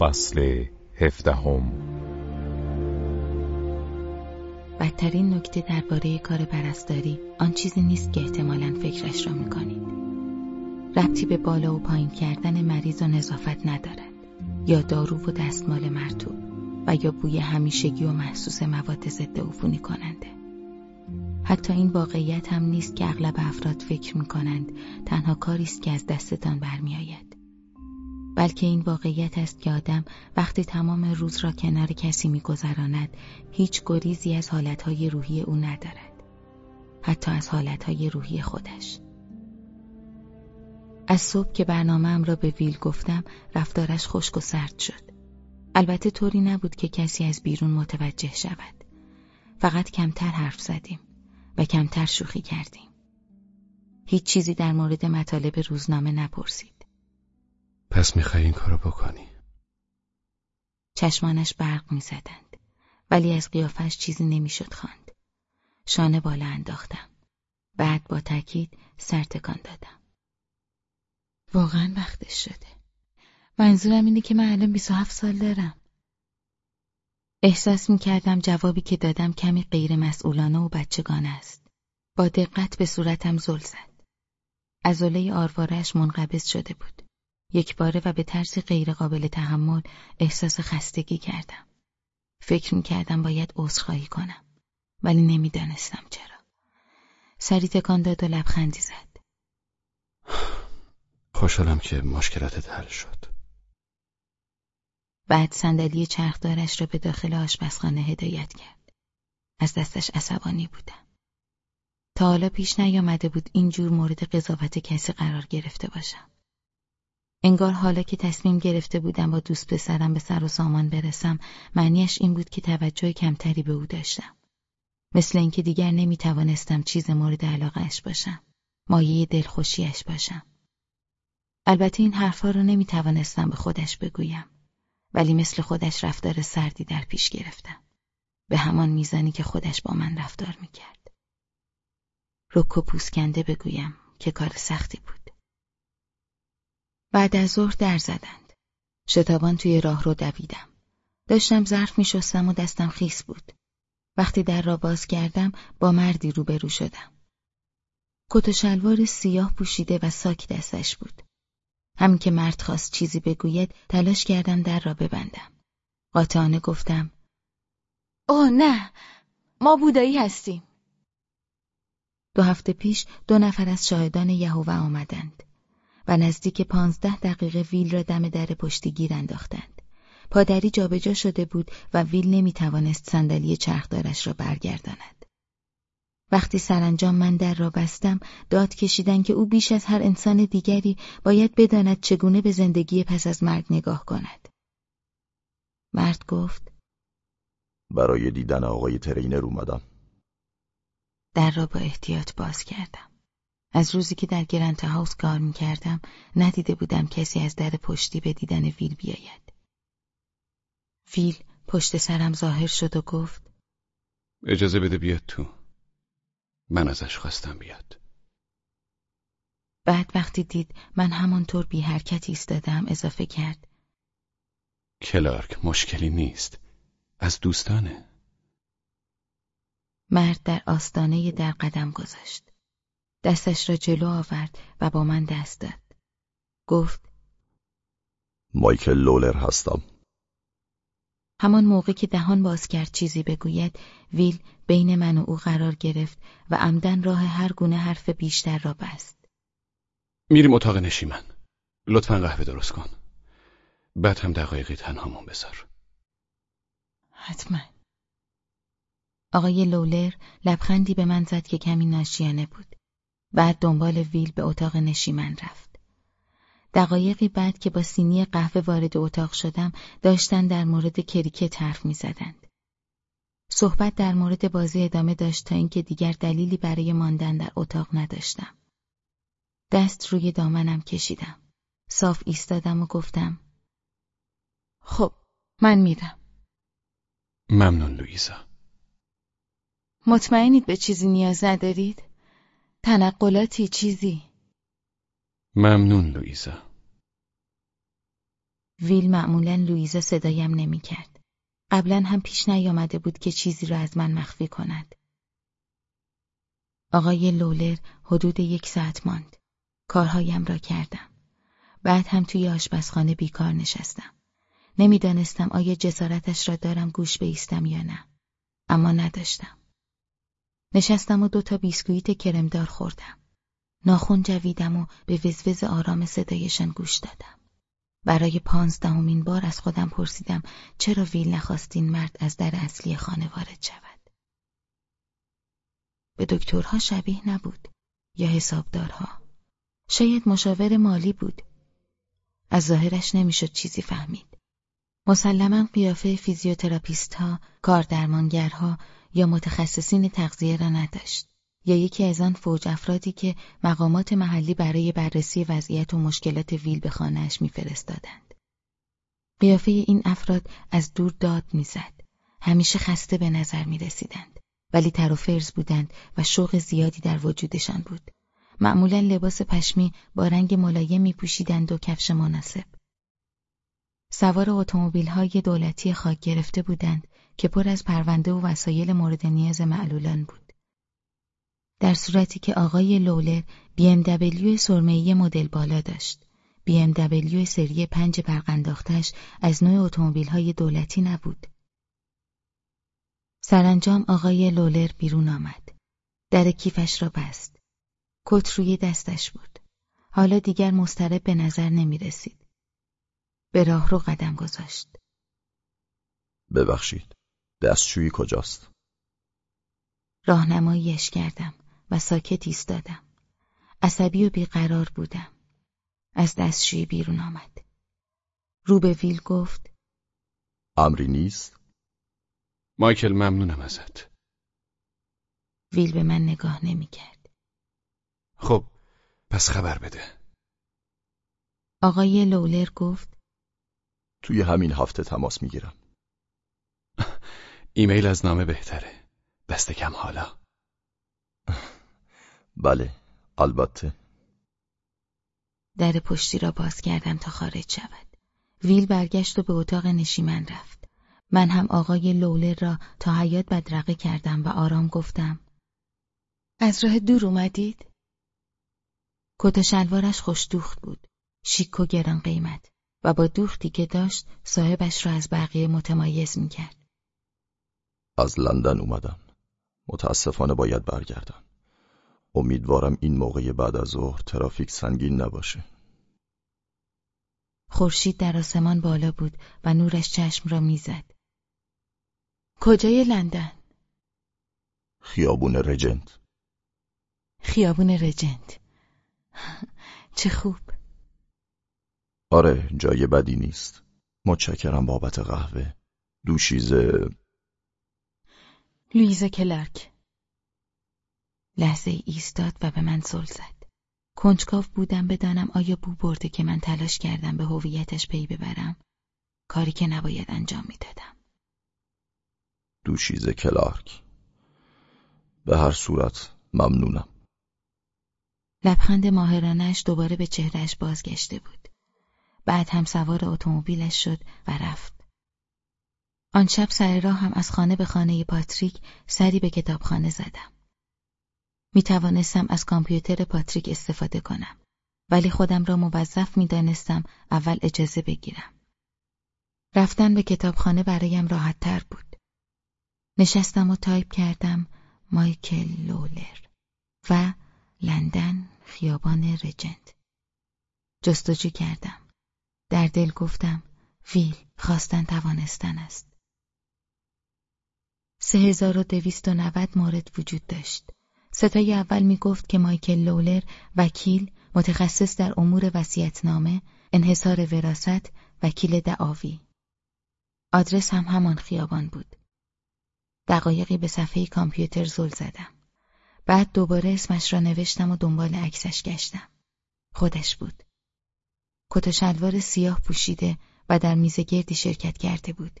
فصل هفدهم. بدترین نکته درباره کار پرستاری آن چیزی نیست که احتمالا فکرش را می‌کنید. ربطی به بالا و پایین کردن مریض و نظافت ندارد یا دارو و دستمال مرتوب و یا بوی همیشگی و محسوس مواد ضد عفونی کننده. حتی این واقعیت هم نیست که اغلب افراد فکر می‌کنند تنها کاری است که از دستتان برمیآید. بلکه این واقعیت است که آدم وقتی تمام روز را کنار کسی میگذراند هیچ گریزی از حالتهای روحی او ندارد. حتی از حالتهای روحی خودش. از صبح که برنامه را به ویل گفتم رفتارش خشک و سرد شد. البته طوری نبود که کسی از بیرون متوجه شود. فقط کمتر حرف زدیم و کمتر شوخی کردیم. هیچ چیزی در مورد مطالب روزنامه نپرسید. پس می‌خوای این کارو بکنی. چشمانش برق می‌زدند. ولی از قیافش چیزی نمی‌شد خواند. شانه بالا انداختم. بعد با تاکید سر تکان دادم. واقعا وقتش شده. منظورم اینه که من الان 27 سال دارم. احساس می‌کردم جوابی که دادم کمی غیر مسئولانه و بچگانه است. با دقت به صورتم زل زد. عضله آروارش منقبض شده بود. یک باره و به طرز غیرقابل تحمل احساس خستگی کردم. فکر می کردم باید عذرخواهی کنم. ولی نمی‌دانستم چرا. سری تکان داد و لبخندی زد. خوشحالم که مشکلاتت حل شد. بعد صندلی چرخدارش را به داخل آشپزخانه هدایت کرد. از دستش عصبانی بودم. تا حالا پیش نیامده بود اینجور مورد قضاوت کسی قرار گرفته باشم. انگار حالا که تصمیم گرفته بودم با دوست پسرم به سر و سامان برسم معنیش این بود که توجه کمتری به او داشتم. مثل اینکه دیگر نمی توانستم چیز مورد علاقهش باشم. مایه دلخوشیش باشم. البته این حرفها رو نمی توانستم به خودش بگویم. ولی مثل خودش رفتار سردی در پیش گرفتم. به همان میزانی که خودش با من رفتار می کرد. رک و پوسکنده بگویم که کار سختی بود. بعد از ظهر در زدند. شتابان توی راه رو دویدم. داشتم ظرف می شستم و دستم خیس بود. وقتی در را باز کردم با مردی روبرو شدم. کت و شلوار سیاه پوشیده و ساک دستش بود. همین که مرد خواست چیزی بگوید تلاش کردم در را ببندم. قاطعانه گفتم اوه نه ما بودایی هستیم. دو هفته پیش دو نفر از شاهدان یهوه آمدند. و نزدیک پانزده دقیقه ویل را دم در پشتی گیر انداختند. پادری جابجا شده بود و ویل نمی توانست صندلی چرخدارش را برگرداند. وقتی سرانجام من در را بستم داد کشیدن که او بیش از هر انسان دیگری باید بداند چگونه به زندگی پس از مرگ نگاه کند. مرد گفت برای دیدن آقای ترینر اومدم. در را با احتیاط باز کردم. از روزی که در گرنت هاوس کار می کردم ندیده بودم کسی از در پشتی به دیدن ویل بیاید. ویل پشت سرم ظاهر شد و گفت اجازه بده بیاد تو. من ازش خواستم بیاد. بعد وقتی دید من همانطور بی حرکت ایستادم اضافه کرد. کلارک مشکلی نیست. از دوستانه. مرد در آستانه در قدم گذاشت. دستش را جلو آورد و با من دست داد. گفت مایکل لولر هستم. همان موقع که دهان باز کرد چیزی بگوید ویل بین من و او قرار گرفت و عمدن راه هر گونه حرف بیشتر را بست. میریم اتاق نشیمن. لطفا قهوه درست کن. بعد هم دقایقی تنهامون بذار. حتما. آقای لولر لبخندی به من زد که کمی ناشیانه بود. بعد دنبال ویل به اتاق نشیمن رفت. دقایقی بعد که با سینی قهوه وارد اتاق شدم داشتن در مورد کریکت حرف می زدند. صحبت در مورد بازی ادامه داشت تا اینکه دیگر دلیلی برای ماندن در اتاق نداشتم. دست روی دامنم کشیدم. صاف ایستادم و گفتم خب من میرم. ممنون لویزا. مطمئنید به چیزی نیاز ندارید؟ تنقلاتی چیزی ممنون لویزا ویل معمولا لویزا صدایم نمی‌کرد. قبلا هم پیش نیامده بود که چیزی را از من مخفی کند. آقای لولر حدود یک ساعت ماند. کارهایم را کردم. بعد هم توی آشپزخانه بیکار نشستم. نمی‌دانستم آیا جسارتش را دارم گوش بیستم یا نه. اما نداشتم. نشستم و دو تا بیسکویت کرمدار خوردم. ناخون جویدم و به وزوز آرام صدایشان گوش دادم. برای پانزدهمین بار از خودم پرسیدم چرا ویل نخواستین مرد از در اصلی خانه وارد شود. به دکترها شبیه نبود یا حسابدارها. شاید مشاور مالی بود. از ظاهرش نمی‌شد چیزی فهمید. مسلما قیافه فیزیوتراپیست ها، کاردرمانگرها یا متخصصین تغذیه را نداشت. یا یکی از آن فوج افرادی که مقامات محلی برای بررسی وضعیت و مشکلات ویل به خانهاش میفرستادند. قیافه این افراد از دور داد می‌زد. همیشه خسته به نظر می رسیدند. ولی تر و فرز بودند و شوق زیادی در وجودشان بود. معمولا لباس پشمی با رنگ ملایم می پوشیدند و کفش مناسب. سوار اتومبیل های دولتی خاک گرفته بودند که پر از پرونده و وسایل مورد نیاز معلولان بود. در صورتی که آقای لولر دبلیو سرمه‌ای مدل بالا داشت. دبلیو سری پنج برقنداختش از نوع اتومبیل های دولتی نبود. سرانجام آقای لولر بیرون آمد. در کیفش را بست. کت روی دستش بود. حالا دیگر مسترب به نظر نمی رسید. به راه رو قدم گذاشت. ببخشید. دستشویی کجاست؟ راهنماییش کردم و ساکت ایستادم. عصبی و بیقرار بودم. از دستشویی بیرون آمد. رو به ویل گفت امری نیست؟ مایکل ممنونم ازت. ویل به من نگاه نمی کرد. خب پس خبر بده. آقای لولر گفت توی همین هفته تماس می‌گیرم. ایمیل از نامه بهتره. دست کم حالا. بله البته در پشتی را باز کردم تا خارج شود. ویل برگشت و به اتاق نشیمن رفت. من هم آقای لولر را تا حیات بدرقه کردم و آرام گفتم از راه دور اومدید؟ کت و شلوارش خوش دوخت بود. شیک و گران قیمت و با دوختی که داشت صاحبش را از بقیه متمایز می‌کرد. از لندن اومدم متاسفانه باید برگردم امیدوارم این موقع بعد از ظهر ترافیک سنگین نباشه خورشید در آسمان بالا بود و نورش چشم را می‌زد. کجای لندن؟ خیابون رجنت خیابون رجنت. چه خوب. آره جای بدی نیست متشکرم بابت قهوه دوشیزه لویزا کلارک. لحظه ایستاد و به من زل زد. کنجکاو بودم بدانم آیا بو برده که من تلاش کردم به هویتش پی ببرم کاری که نباید انجام می‌دادم. دوشیزه کلارک به هر صورت ممنونم لبخند ماهرانش دوباره به چهرهش بازگشته بود. بعد هم سوار اتومبیلش شد و رفت. آن شب سر راه هم از خانه به خانه پاتریک سری به کتابخانه زدم. می توانستم از کامپیوتر پاتریک استفاده کنم ولی خودم را موظف می دانستم اول اجازه بگیرم. رفتن به کتابخانه برایم راحت تر بود. نشستم و تایپ کردم مایکل لولر و لندن خیابان رجنت. جستجو کردم. در دل گفتم ویل خواستن توانستن است. 3290 مورد وجود داشت. ستای اول می گفت که مایکل لولر وکیل متخصص در امور وسیعتنامه، انحصار وراست، وکیل دعاوی. آدرس هم همان خیابان بود. دقایقی به صفحه کامپیوتر زل زدم. بعد دوباره اسمش را نوشتم و دنبال عکسش گشتم. خودش بود. کت و شلوار سیاه پوشیده و در میز گردی شرکت کرده بود.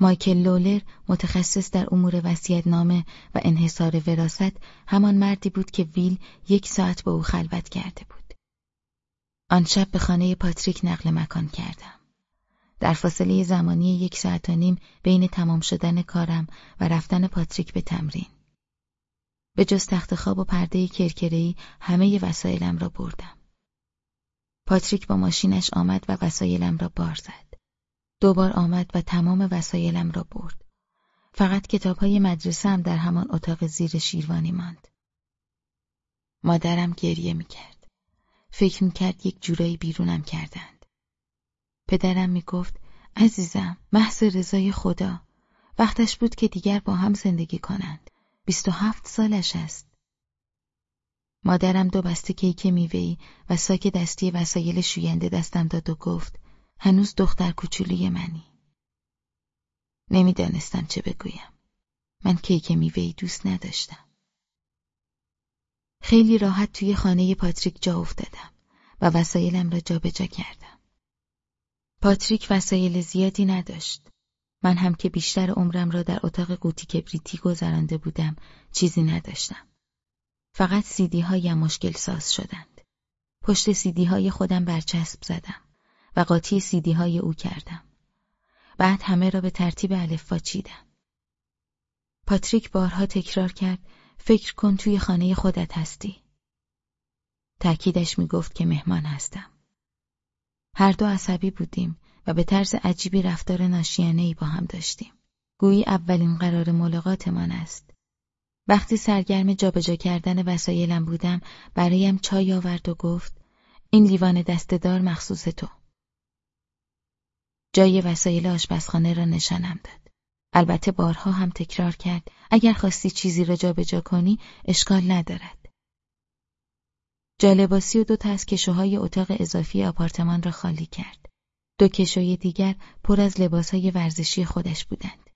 مایکل لولر متخصص در امور نامه و انحصار وراست همان مردی بود که ویل یک ساعت با او خلوت کرده بود. آن شب به خانه پاتریک نقل مکان کردم. در فاصله زمانی یک ساعت و نیم بین تمام شدن کارم و رفتن پاتریک به تمرین. به جز تخت خواب و پرده کرکرهی همه وسایلم را بردم. پاتریک با ماشینش آمد و وسایلم را بار زد. دوبار آمد و تمام وسایلم را برد. فقط کتاب های مدرسه هم در همان اتاق زیر شیروانی ماند. مادرم گریه می‌کرد. فکر می‌کرد یک جورایی بیرونم کردند. پدرم می‌گفت عزیزم محض رضای خدا وقتش بود که دیگر با هم زندگی کنند. بیست و هفت سالش است. مادرم دو بسته کیک میوهی و ساک دستی وسایل شوینده دستم داد و گفت هنوز دختر کوچولوی منی. نمی‌دانستم چه بگویم. من کیک میوهی دوست نداشتم. خیلی راحت توی خانه پاتریک جا افتادم و وسایلم را جابجا کردم. پاتریک وسایل زیادی نداشت. من هم که بیشتر عمرم را در اتاق قوطی کبریتی گذرانده بودم چیزی نداشتم. فقط سیدی هایم مشکل ساز شدند. پشت سیدی های خودم برچسب زدم و قاطی سیدی های او کردم. بعد همه را به ترتیب الفبا چیدم. پاتریک بارها تکرار کرد فکر کن توی خانه خودت هستی. تأکیدش می‌گفت که مهمان هستم. هر دو عصبی بودیم و به طرز عجیبی رفتار ناشیانه با هم داشتیم. گویی اولین قرار ملاقاتمان است. وقتی سرگرم جابجا کردن وسایلم بودم برایم چای آورد و گفت این لیوان دستدار مخصوص تو. جای وسایل آشپزخانه را نشانم داد. البته بارها هم تکرار کرد اگر خواستی چیزی را جابجا کنی اشکال ندارد. جالباسی و دو تا از کشوهای اتاق اضافی آپارتمان را خالی کرد. دو کشوی دیگر پر از لباسهای ورزشی خودش بودند.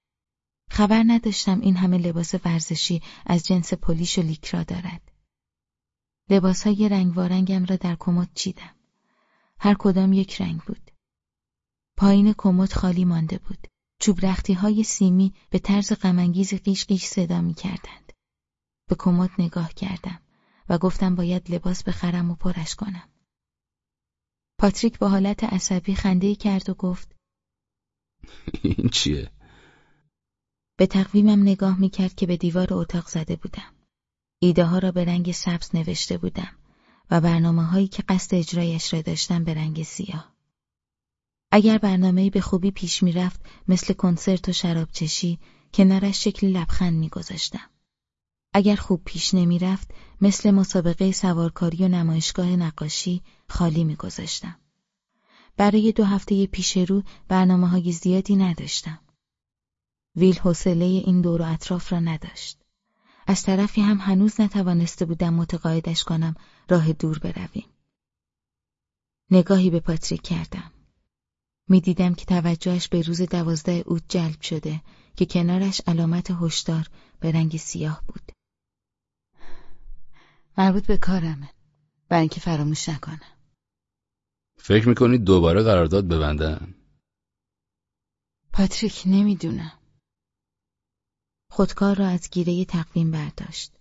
خبر نداشتم این همه لباس ورزشی از جنس پلیش و لیکرا دارد. لباسهای رنگوارنگم را در کمد چیدم. هر کدام یک رنگ بود. پایین کمد خالی مانده بود. چوب رختی های سیمی به طرز غمانگیز قیش قیش صدا می کردند. به کمد نگاه کردم و گفتم باید لباس بخرم و پرش کنم. پاتریک با حالت عصبی خنده کرد و گفت این چیه؟ به تقویمم نگاه می‌کرد که به دیوار اتاق زده بودم. ایده ها را به رنگ سبز نوشته بودم و برنامه هایی که قصد اجرایش را داشتم به رنگ سیاه. اگر برنامه به خوبی پیش می‌رفت مثل کنسرت و شرابچشی کنارش شکل لبخند میگذاشتم. اگر خوب پیش نمی‌رفت مثل مسابقه سوارکاری و نمایشگاه نقاشی خالی میگذاشتم. برای دو هفته پیش رو برنامه های زیادی نداشتم. ویل حوصله این دور و اطراف را نداشت. از طرفی هم هنوز نتوانسته بودم متقاعدش کنم راه دور برویم. نگاهی به پاتریک کردم. می‌دیدم که توجهش به روز دوازده اوت جلب شده که کنارش علامت هشدار به رنگ سیاه بود. مربوط به کارمه. برای اینکه فراموش نکنم. فکر می‌کنید دوباره قرارداد ببندن؟ پاتریک نمی‌دونم. خودکار را از گیره تقویم برداشت.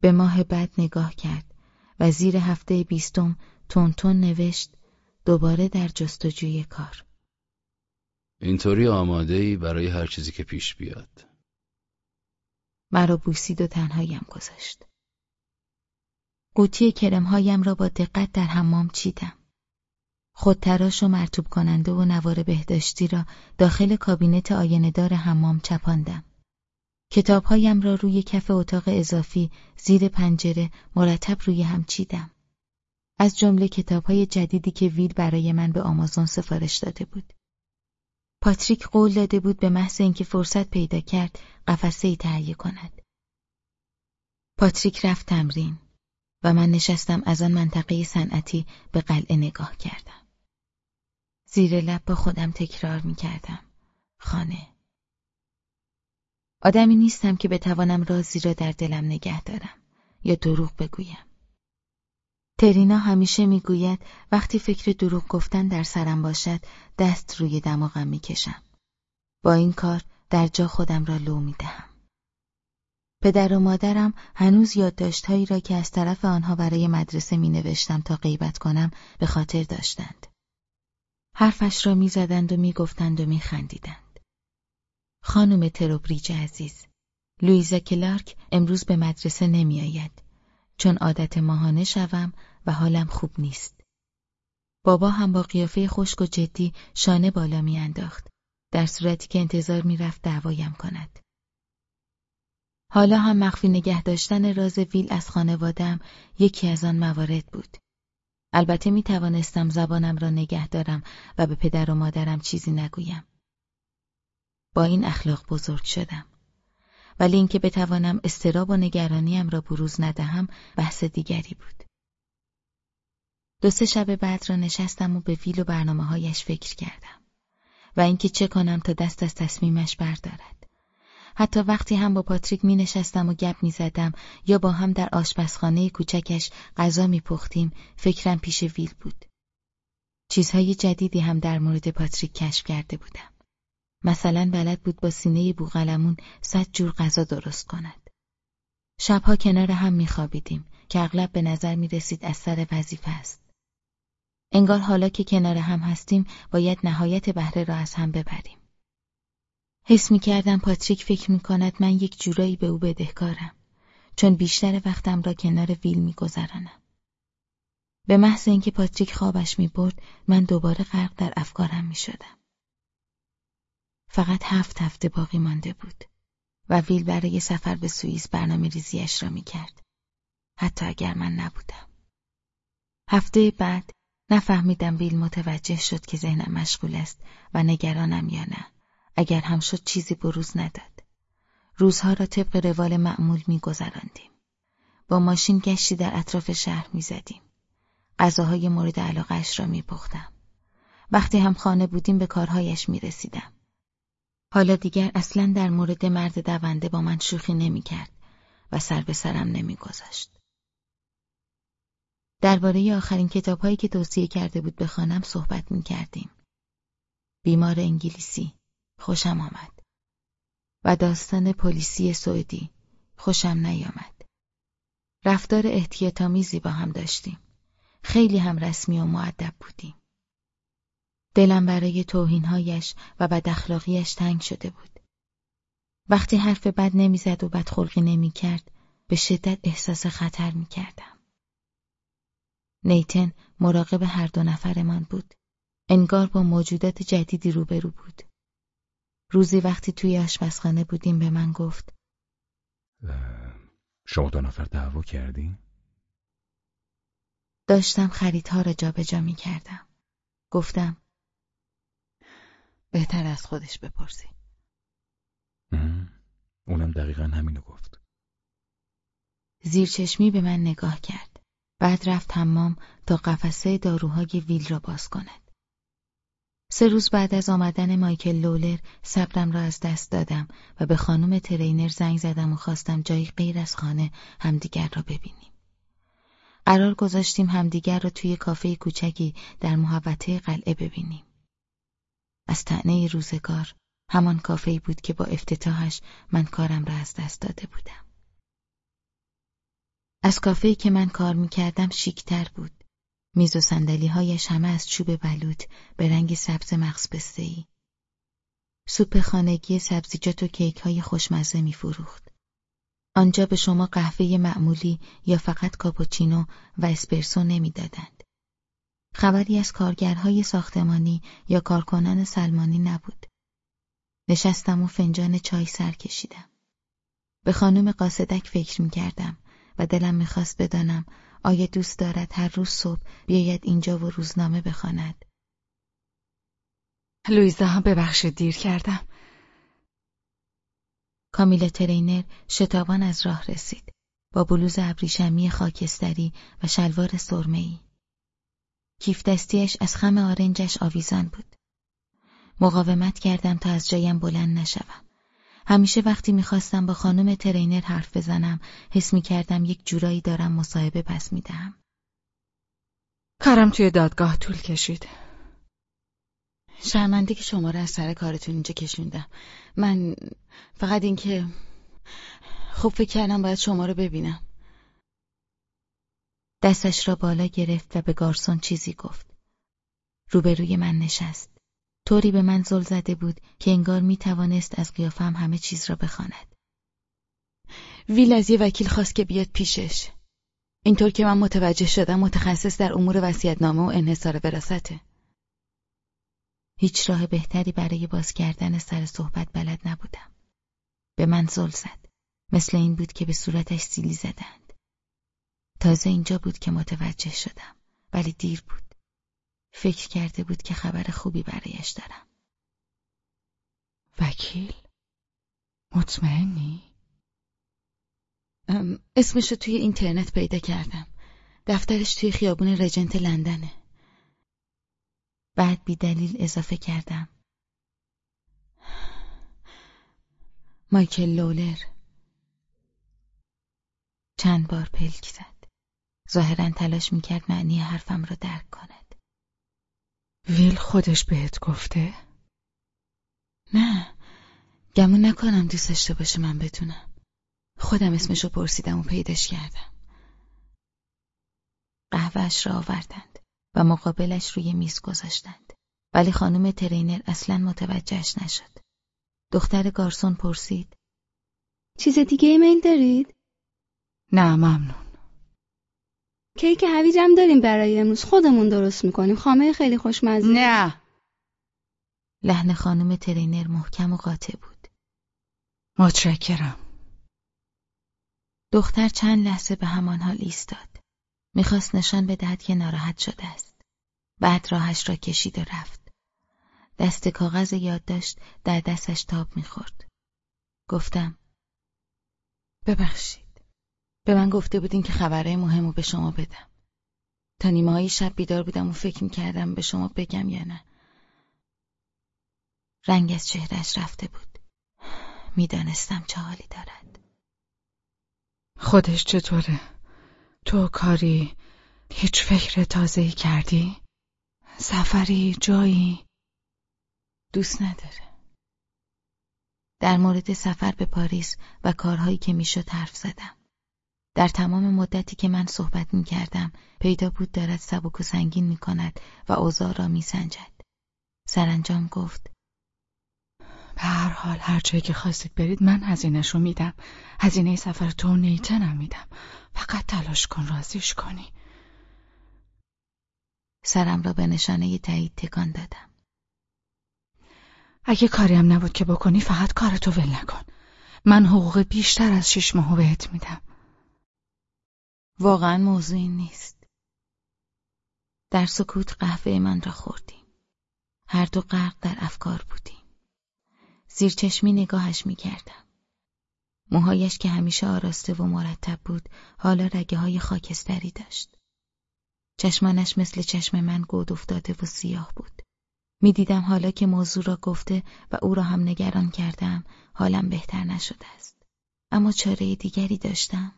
به ماه بعد نگاه کرد و زیر هفته بیستم تون نوشت دوباره در جستجوی کار. اینطوری آماده ای برای هر چیزی که پیش بیاد. مرا بوسید و تنهایم گذاشت. قوطی کرمهایم را با دقت در حمام چیدم. خودتراش و مرتوب کننده و نوار بهداشتی را داخل کابینت آیندار حمام چپاندم. کتابهایم را روی کف اتاق اضافی زیر پنجره مرتب روی هم چیدم. از جمله کتابهای جدیدی که ویل برای من به آمازون سفارش داده بود. پاتریک قول داده بود به محض اینکه فرصت پیدا کرد قفسه ای تهیه کند. پاتریک رفت تمرین و من نشستم از آن منطقه صنعتی به قلعه نگاه کردم. زیر لب با خودم تکرار می کردم. خانه. آدمی نیستم که بتوانم رازی را در دلم نگه دارم یا دروغ بگویم. ترینا همیشه می‌گوید وقتی فکر دروغ گفتن در سرم باشد دست روی دماغم می‌کشم. با این کار در جا خودم را لو می‌دهم. پدر و مادرم هنوز یادداشتهایی را که از طرف آنها برای مدرسه می نوشتم تا غیبت کنم به خاطر داشتند. حرفش را می‌زدند و می‌گفتند و میخندیدند. خانم تروبریج عزیز، لویزا کلارک امروز به مدرسه نمیآید چون عادت ماهانه شوم و حالم خوب نیست. بابا هم با قیافه خشک و جدی شانه بالا میانداخت در صورتی که انتظار می‌رفت دعوایم کند. حالا هم مخفی نگه داشتن راز ویل از خانوادم یکی از آن موارد بود. البته می توانستم زبانم را نگه دارم و به پدر و مادرم چیزی نگویم. با این اخلاق بزرگ شدم. ولی اینکه بتوانم استراب و نگرانیم را بروز ندهم بحث دیگری بود. دو سه شب بعد را نشستم و به ویل و برنامه هایش فکر کردم و اینکه چه کنم تا دست از تصمیمش بردارد. حتی وقتی هم با پاتریک می نشستم و گپ می زدم یا با هم در آشپزخانه کوچکش غذا می پختیم فکرم پیش ویل بود. چیزهای جدیدی هم در مورد پاتریک کشف کرده بودم. مثلا بلد بود با سینه بوغلمون صد جور غذا درست کند. شبها کنار هم میخوابیدیم که اغلب به نظر می رسید از سر وظیفه است. انگار حالا که کنار هم هستیم باید نهایت بهره را از هم ببریم. حس می کردم پاتریک فکر می کند من یک جورایی به او بدهکارم چون بیشتر وقتم را کنار ویل می گذرانم. به محض اینکه پاتریک خوابش می برد من دوباره غرق در افکارم می شدم. فقط هفت هفته باقی مانده بود و ویل برای سفر به سوئیس برنامه ریزیش را می کرد. حتی اگر من نبودم. هفته بعد نفهمیدم ویل متوجه شد که ذهنم مشغول است و نگرانم یا نه. اگر هم شد چیزی بروز نداد. روزها را طبق روال معمول میگذراندیم. با ماشین گشتی در اطراف شهر می‌زدیم. غذاهای مورد علاقهش را میپختم. وقتی هم خانه بودیم به کارهایش می‌رسیدم. حالا دیگر اصلا در مورد مرد دونده با من شوخی نمی‌کرد و سر به سرم نمیگذاشت. درباره آخرین کتابهایی که توصیه کرده بود بخوانم صحبت می‌کردیم. بیمار انگلیسی خوشم آمد. و داستان پلیسی سعودی خوشم نیامد. رفتار احتیاطآمیزی با هم داشتیم. خیلی هم رسمی و معدب بودیم. دلم برای توهینهایش و بد اخلاقیش تنگ شده بود. وقتی حرف بد نمی‌زد و بدخلقی نمی‌کرد به شدت احساس خطر می‌کردم. نیتن مراقب هر دو نفرمان بود. انگار با موجودات جدیدی روبرو بود. روزی وقتی توی آشپزخانه بودیم به من گفت شما دو نفر دعوا کردین؟ داشتم خریدها را جابجا می کردم. گفتم بهتر از خودش بپرسی. اونم دقیقا همینو گفت. زیرچشمی به من نگاه کرد. بعد رفت حمام تا قفسه داروهای ویل را باز کند. سه روز بعد از آمدن مایکل لولر صبرم را از دست دادم و به خانم ترینر زنگ زدم و خواستم جایی غیر از خانه همدیگر را ببینیم. قرار گذاشتیم همدیگر را توی کافه کوچکی در محوطه قلعه ببینیم. از تعنی روزگار همان کافه بود که با افتتاحش من کارم را از دست داده بودم. از کافه که من کار می‌کردم شیکتر بود. میز و سندلی هایش همه از چوب بلوط به رنگ سبز مغز ای. سوپ خانگی سبزیجات و کیک های خوشمزه می فروخت. آنجا به شما قهوه معمولی یا فقط کاپوچینو و اسپرسو نمی‌دادند. خبری از کارگرهای ساختمانی یا کارکنان سلمانی نبود. نشستم و فنجان چای سر کشیدم. به خانم قاصدک فکر می کردم و دلم می‌خواست بدانم آیا دوست دارد هر روز صبح بیاید اینجا و روزنامه بخواند. لویزا ببخشید دیر کردم. کامیل ترینر شتابان از راه رسید با بلوز ابریشمی خاکستری و شلوار سرمه‌ای. کیف دستیش از خم آرنجش آویزان بود. مقاومت کردم تا از جایم بلند نشوم. همیشه وقتی می‌خواستم با خانم ترینر حرف بزنم حس می‌کردم یک جورایی دارم مصاحبه پس می‌دهم. کارم توی دادگاه طول کشید. شرمنده که شما را از سر کارتون اینجا کشوندم. من فقط اینکه خوب فکر کردم باید شما رو ببینم. دستش را بالا گرفت و به گارسون چیزی گفت. روبروی من نشست. طوری به من زل زده بود که انگار می توانست از قیافم همه چیز را بخواند. ویل از یه وکیل خواست که بیاد پیشش. اینطور که من متوجه شدم متخصص در امور وصیت‌نامه و انحصار وراسته. هیچ راه بهتری برای باز کردن سر صحبت بلد نبودم. به من زل زد. مثل این بود که به صورتش سیلی زدند. تازه اینجا بود که متوجه شدم. ولی دیر بود. فکر کرده بود که خبر خوبی برایش دارم. وکیل؟ مطمئنی؟ اسمشو توی اینترنت پیدا کردم. دفترش توی خیابون رجنت لندنه. بعد بی دلیل اضافه کردم. مایکل لولر چند بار پلک زد. ظاهرا تلاش می‌کرد معنی حرفم را درک کند. ویل خودش بهت گفته؟ نه گمون نکنم دوست داشته باشه من بتونم. خودم اسمشو پرسیدم و پیداش کردم. قهوهش را آوردند و مقابلش روی میز گذاشتند. ولی خانم ترینر اصلا متوجهش نشد. دختر گارسون پرسید. چیز دیگه ایمیل دارید؟ نه ممنون. کیک هویجم داریم برای امروز خودمون درست می‌کنیم. خامه خیلی خوشمزه. نه. لحن خانم ترینر محکم و قاطع بود. متشکرم. دختر چند لحظه به همان حال ایستاد. می‌خواست نشان بدهد که ناراحت شده است. بعد راهش را کشید و رفت. دست کاغذ یادداشت در دستش تاب می‌خورد. گفتم ببخشید. به من گفته بودین که خبرهای مهم رو به شما بدم. تا نیمه شب بیدار بودم و فکر می‌کردم به شما بگم یا نه. رنگ از چهرش رفته بود. می‌دانستم چه حالی دارد. خودش چطوره؟ تو کاری هیچ فکر تازه‌ای کردی؟ سفری جایی؟ دوست نداره. در مورد سفر به پاریس و کارهایی که می‌شد حرف زدم. در تمام مدتی که من صحبت می کردم پیدا بود دارد سبک و سنگین می کند و اوضاع را می سنجد. سرانجام گفت به هر حال هر جایی که خواستید برید من هزینهش رو میدم. هزینه سفر تو نیتنم میدم. فقط تلاش کن رازیش کنی. سرم را به نشانه تایید تکان دادم. اگه کاری هم نبود که بکنی فقط کارتو ول نکن. من حقوق بیشتر از شش ماه بهت میدم. واقعا موضوع این نیست در سکوت قهوه من را خوردیم هر دو غرق در افکار بودیم زیر چشمی نگاهش می کردم. موهایش که همیشه آراسته و مرتب بود حالا رگه های خاکستری داشت. چشمانش مثل چشم من گود افتاده و سیاه بود. می‌دیدم حالا که موضوع را گفته و او را هم نگران کردم حالم بهتر نشده است. اما چاره دیگری داشتم.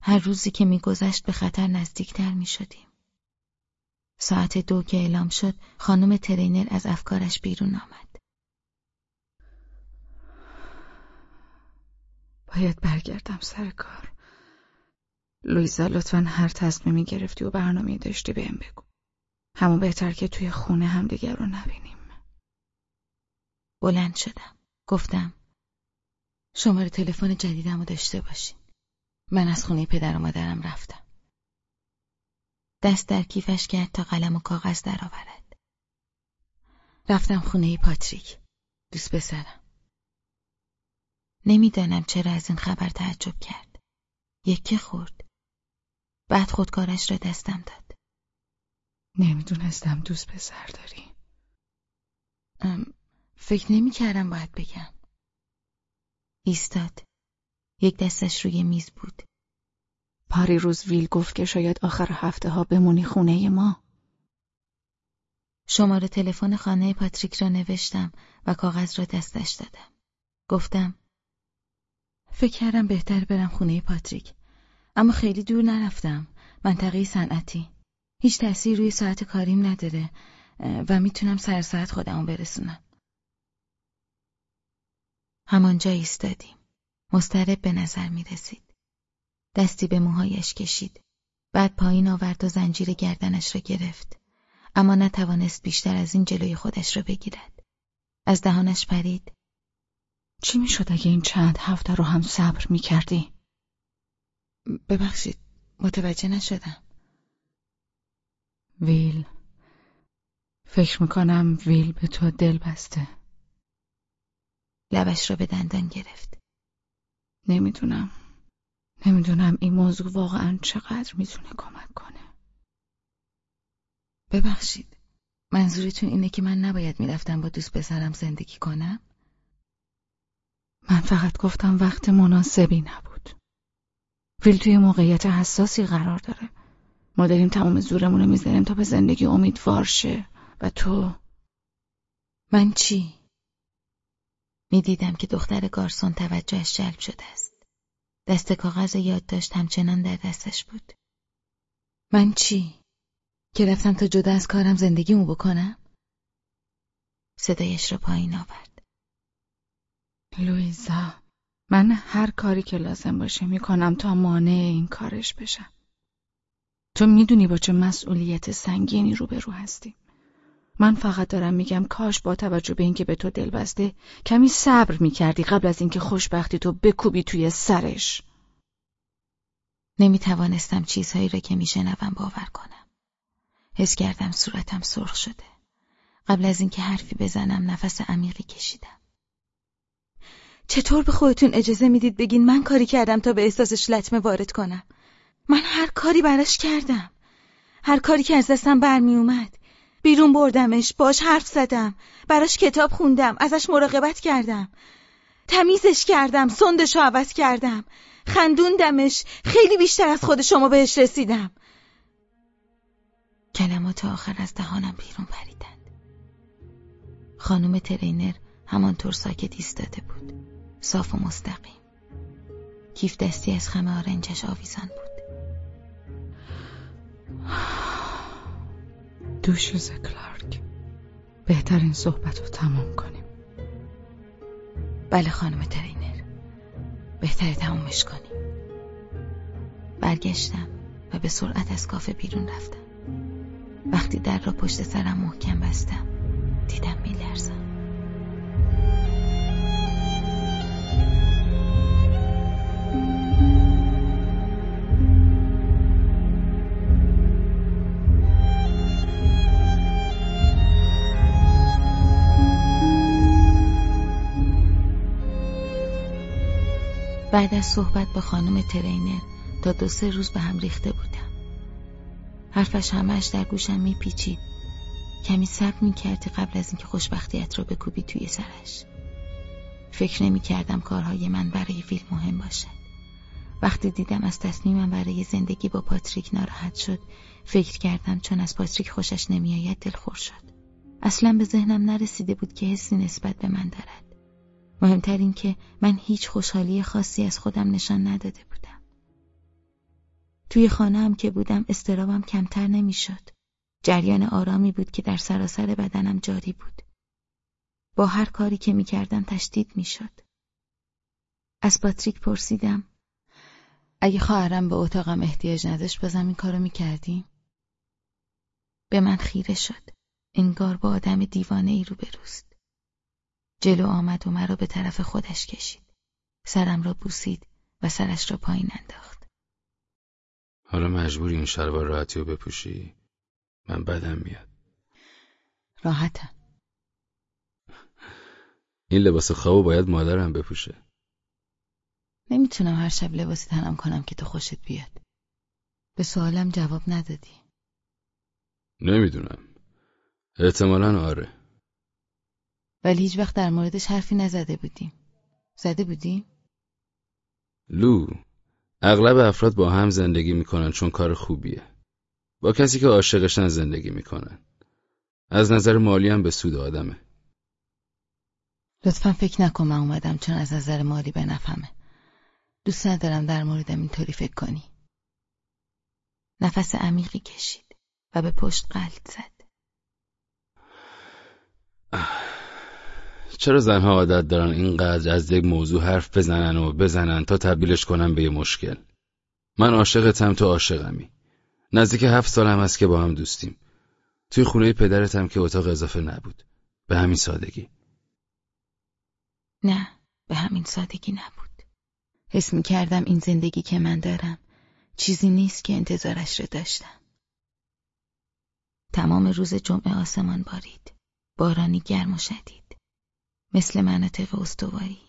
هر روزی که میگذشت به خطر نزدیکتر می شدیم. ساعت دو که اعلام شد خانم ترینر از افکارش بیرون آمد. باید برگردم سر کار. لویزا لطفا هر تصمیمی گرفتی و برنامه داشتی بهم بگو. همون بهتر که توی خونه هم دیگر رو نبینیم. بلند شدم. گفتم شماره تلفن جدیدم رو داشته باشین. من از خونه پدر و مادرم رفتم دست در کیفش کرد تا قلم و کاغذ درآورد رفتم خونه پاتریک دوست پسرم نمی‌دانم چرا از این خبر تعجب کرد. یکی خورد. بعد خودکارش را دستم داد. نمی‌دونستم دوست پسر داری. فکر نمی کردم باید بگم. ایستاد. یک دستش روی میز بود. پاری روز ویل گفت که شاید آخر هفته ها بمونی خونه ما. شماره تلفن خانه پاتریک را نوشتم و کاغذ را دستش دادم. گفتم فکر کردم بهتر برم خونه پاتریک اما خیلی دور نرفتم منطقه صنعتی هیچ تأثیر روی ساعت کاریم نداره و می‌تونم سر ساعت خودمو برسونم همانجا ایستادیم مسترب به نظر می رسید. دستی به موهایش کشید بعد پایین آورد و زنجیر گردنش را گرفت اما نتوانست بیشتر از این جلوی خودش را بگیرد. از دهانش پرید. چی می‌شد اگه این چند هفته رو هم صبر می‌کردی؟ ببخشید متوجه نشدم. ویل فکر می‌کنم ویل به تو دل بسته. لبش را به دندان گرفت. نمی‌دونم. نمی‌دونم این موضوع واقعا چقدر می‌تونه کمک کنه. ببخشید. منظورتون اینه که من نباید می‌رفتم با دوست پسرم زندگی کنم؟ من فقط گفتم وقت مناسبی نبود. ویل توی موقعیت حساسی قرار داره. ما داریم تمام زورمون رو می‌زنیم تا به زندگی امیدوار شه و تو من چی؟ می‌دیدم که دختر گارسون توجهش جلب شده است. دست کاغذ یادداشت همچنان در دستش بود. من چی؟ که رفتم تا جدا از کارم زندگیمو بکنم؟ صدایش را پایین آورد. لویزا من هر کاری که لازم باشه می‌کنم تا مانع این کارش بشم. تو می‌دونی با چه مسئولیت سنگینی روبرو هستیم. من فقط دارم میگم کاش با توجه به اینکه به تو دل بسته کمی صبر می‌کردی قبل از اینکه خوشبختی تو بکوبی توی سرش. نمی‌توانستم چیزهایی را که میشنوم باور کنم. حس کردم صورتم سرخ شده. قبل از اینکه حرفی بزنم نفس عمیقی کشیدم. چطور به خودتون اجازه می‌دید بگین من کاری کردم تا به احساسش لطمه وارد کنم؟ من هر کاری براش کردم. هر کاری که از دستم برمی اومد. بیرون بردمش باش حرف زدم. براش کتاب خوندم ازش مراقبت کردم. تمیزش کردم سندش رو عوض کردم. خندوندمش خیلی بیشتر از خود شما بهش رسیدم. کلمات آخر از دهانم بیرون پریدند. خانم ترینر همانطور ساکت ایستاده بود. صاف و مستقیم. کیف دستی از خم آرنجش آویزان بود. دوشوز کلارک. بهترین صحبت رو تمام کنیم. بله خانم ترینر. بهتره تمامش کنیم. برگشتم و به سرعت از کافه بیرون رفتم. وقتی در را پشت سرم محکم بستم دیدم میلرزم بعد از صحبت با خانم ترینر تا دو سه روز به هم ریخته بودم. حرفش همهش در گوشم میپیچید. کمی صبر می‌کردی قبل از اینکه خوشبختیت را بکوبی توی سرش. فکر نمی‌کردم کارهای من برای ویل مهم باشد. وقتی دیدم از تصمیمم برای زندگی با پاتریک ناراحت شد فکر کردم چون از پاتریک خوشش نمیآید دلخور شد. اصلا به ذهنم نرسیده بود که حسی نسبت به من دارد. مهمتر این که من هیچ خوشحالی خاصی از خودم نشان نداده بودم. توی خانه هم که بودم استرابم کمتر نمی‌شد. جریان آرامی بود که در سراسر بدنم جاری بود. با هر کاری که می‌کردم تشدید می‌شد. از پاتریک پرسیدم اگه خواهرم به اتاقم احتیاج نداشت بازم این کارو می‌کردیم؟ به من خیره شد. انگار با آدم دیوانه ای رو بروست. جلو آمد و مرا به طرف خودش کشید. سرم را بوسید و سرش را پایین انداخت. حالا مجبوری این شلوار راحتی رو بپوشی؟ من بدم میاد. راحتم. این لباس خوابو باید مادرم بپوشه. نمی‌تونم هر شب لباسی تنم کنم که تو خوشت بیاد. به سوالم جواب ندادی. نمی‌دونم. احتمالا آره. ولی هیچ وقت در موردش حرفی نزده بودیم. زده بودیم؟ لو اغلب افراد با هم زندگی می‌کنن چون کار خوبیه. با کسی که عاشقشن زندگی می‌کنن. از نظر مالی هم به سود آدمه. لطفا فکر نکن من اومدم چون از نظر مالی به نفهمه. دوست ندارم در موردم اینطوری فکر کنی. نفس عمیقی کشید و به پشت قلط زد. چرا زنها عادت دارن اینقدر از یک موضوع حرف بزنن و بزنن تا تبدیلش کنن به یه مشکل؟ من عاشقتم تو عاشقمی. نزدیک هفت سالم هست که با هم دوستیم. توی خونه پدرت هم که اتاق اضافه نبود. به همین سادگی. نه به همین سادگی نبود. حس می کردم این زندگی که من دارم چیزی نیست که انتظارش را داشتم. تمام روز جمعه آسمان بارید بارانی گرم و شدید. مثل مناطق استوایی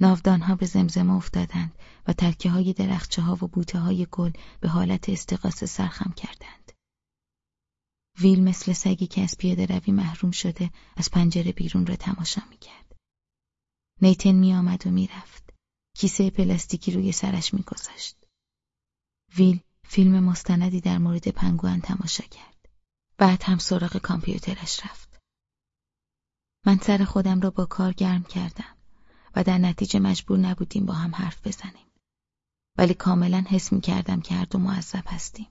ناودانها به زمزمه افتادند و ترکه های درخچه ها و بوته های گل به حالت استقاس سرخم کردند. ویل مثل سگی که از پیاده روی محروم شده از پنجره بیرون را تماشا می کرد. نیتن می آمد و می رفت. کیسه پلاستیکی روی سرش می گذاشت. ویل فیلم مستندی در مورد پنگوان تماشا کرد. بعد هم سراغ کامپیوترش رفت. من سر خودم را با کار گرم کردم. و در نتیجه مجبور نبودیم با هم حرف بزنیم. ولی کاملا حس می کردم که هر دو معذب هستیم.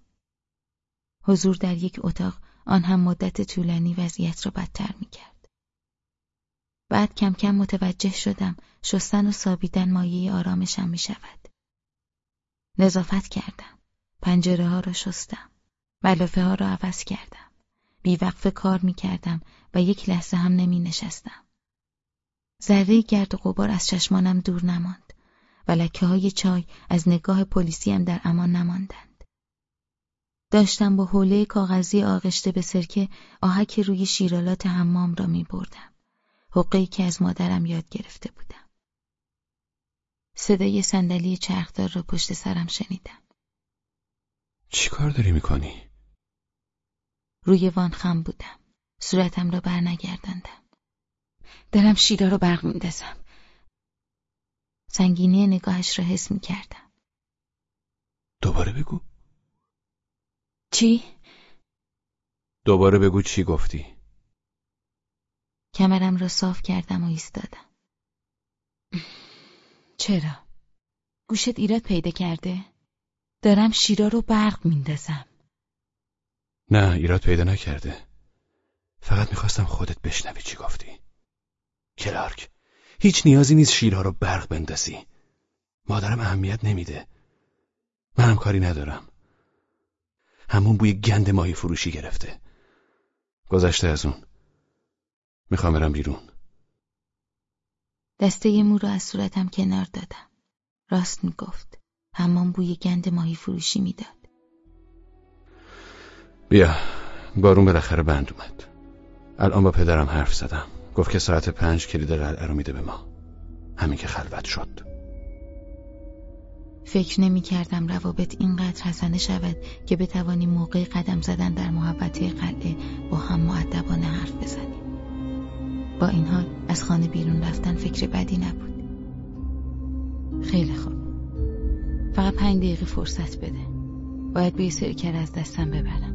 حضور در یک اتاق آن هم مدت طولانی وضعیت را بدتر می کرد. بعد کم کم متوجه شدم شستن و سابیدن مایه آرامشم می شود. نظافت کردم. پنجره ها را شستم. ملافه ها را عوض کردم. بیوقف کار می کردم و یک لحظه هم نمی نشستم. ذره گرد و غبار از چشمانم دور نماند و لکه های چای از نگاه پلیسیم در امان نماندند. داشتم با حوله کاغذی آغشته به سرکه آهک روی شیرالات حمام را می بردم. حقی که از مادرم یاد گرفته بودم. صدای صندلی چرخدار را پشت سرم شنیدم. چی کار داری می‌کنی؟ روی وان خم بودم. صورتم را برنگرداندم. دلم شیرا رو برق میندازم سنگینی نگاهش را حس می‌کردم دوباره بگو چی؟ دوباره بگو چی گفتی کمرم را صاف کردم و ایستادم چرا؟ گوشت ایراد پیدا کرده؟ دارم شیرا رو برق میندازم نه ایراد پیدا نکرده فقط می‌خواستم خودت بشنوی چی گفتی. کلارک هیچ نیازی نیست شیرها رو برق بندازی. مادرم اهمیت نمیده. منم کاری ندارم. همون بوی گند ماهی فروشی گرفته. گذشته از اون. می‌خوام برم بیرون. دسته مو رو از صورتم کنار دادم. راست می‌گفت. همون بوی گند ماهی فروشی می‌داد. بیا. بارون بالاخره بند اومد. الان با پدرم حرف زدم. گفت که ساعت پنج کلید قلعه رو میده به ما. همین که خلوت شد. فکر نمی کردم روابط اینقدر حسنه شود که بتوانیم موقع قدم زدن در محوطه قلعه با هم معدبانه حرف بزنیم با این حال از خانه بیرون رفتن فکر بدی نبود. خیلی خوب. فقط پنج دقیقه فرصت بده. باید به سرکر از دستم ببرم.